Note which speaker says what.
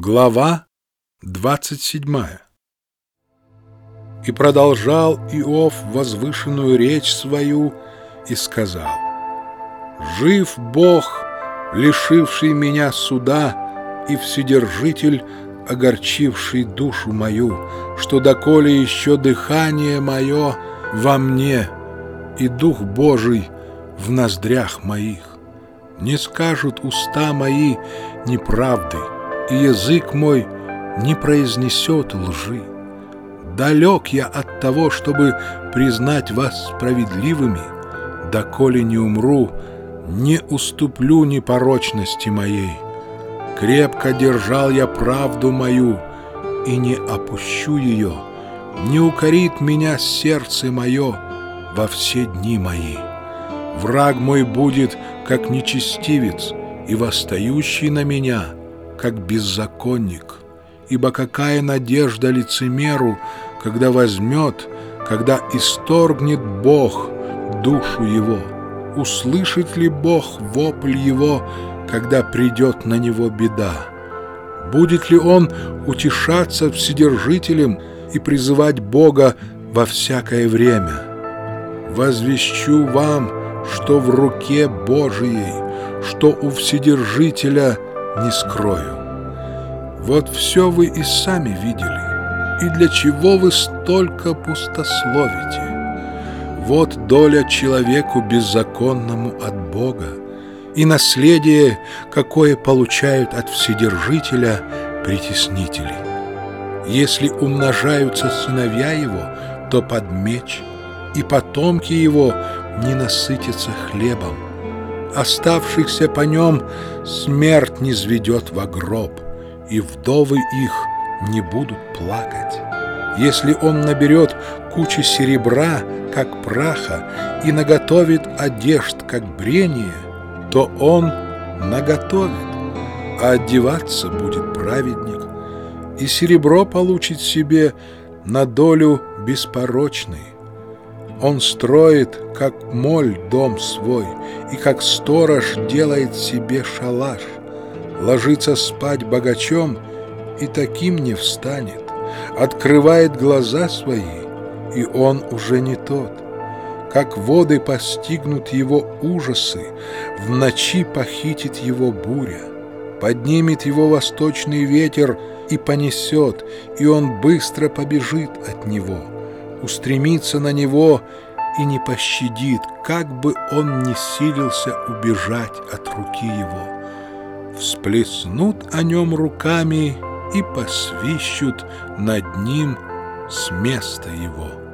Speaker 1: Глава 27 И продолжал Иов возвышенную речь свою и сказал, «Жив Бог, лишивший меня суда, и Вседержитель, огорчивший душу мою, что доколе еще дыхание мое во мне и Дух Божий в ноздрях моих. Не скажут уста мои неправды, и язык мой не произнесет лжи. Далек я от того, чтобы признать вас справедливыми, доколе не умру, не уступлю непорочности моей. Крепко держал я правду мою и не опущу ее, не укорит меня сердце мое во все дни мои. Враг мой будет, как нечестивец, и восстающий на меня — как беззаконник. Ибо какая надежда лицемеру, когда возьмет, когда исторгнет Бог душу его? Услышит ли Бог вопль его, когда придет на него беда? Будет ли он утешаться Вседержителем и призывать Бога во всякое время? Возвещу вам, что в руке Божией, что у Вседержителя – не скрою. Вот все вы и сами видели, и для чего вы столько пустословите. Вот доля человеку беззаконному от Бога, и наследие, какое получают от Вседержителя притеснители. Если умножаются сыновья его, то под меч, и потомки его не насытятся хлебом, оставшихся по нем смерть не зведет во гроб, и вдовы их не будут плакать. Если он наберет кучи серебра, как праха, и наготовит одежд, как брение, то он наготовит, а одеваться будет праведник, и серебро получит себе на долю беспорочный. Он строит, как моль, дом свой, и как сторож делает себе шалаш. Ложится спать богачом, и таким не встанет. Открывает глаза свои, и он уже не тот. Как воды постигнут его ужасы, в ночи похитит его буря. Поднимет его восточный ветер и понесет, и он быстро побежит от него — устремится на него и не пощадит, как бы он ни силился убежать от руки его. Всплеснут о нем руками и посвищут над ним с места его.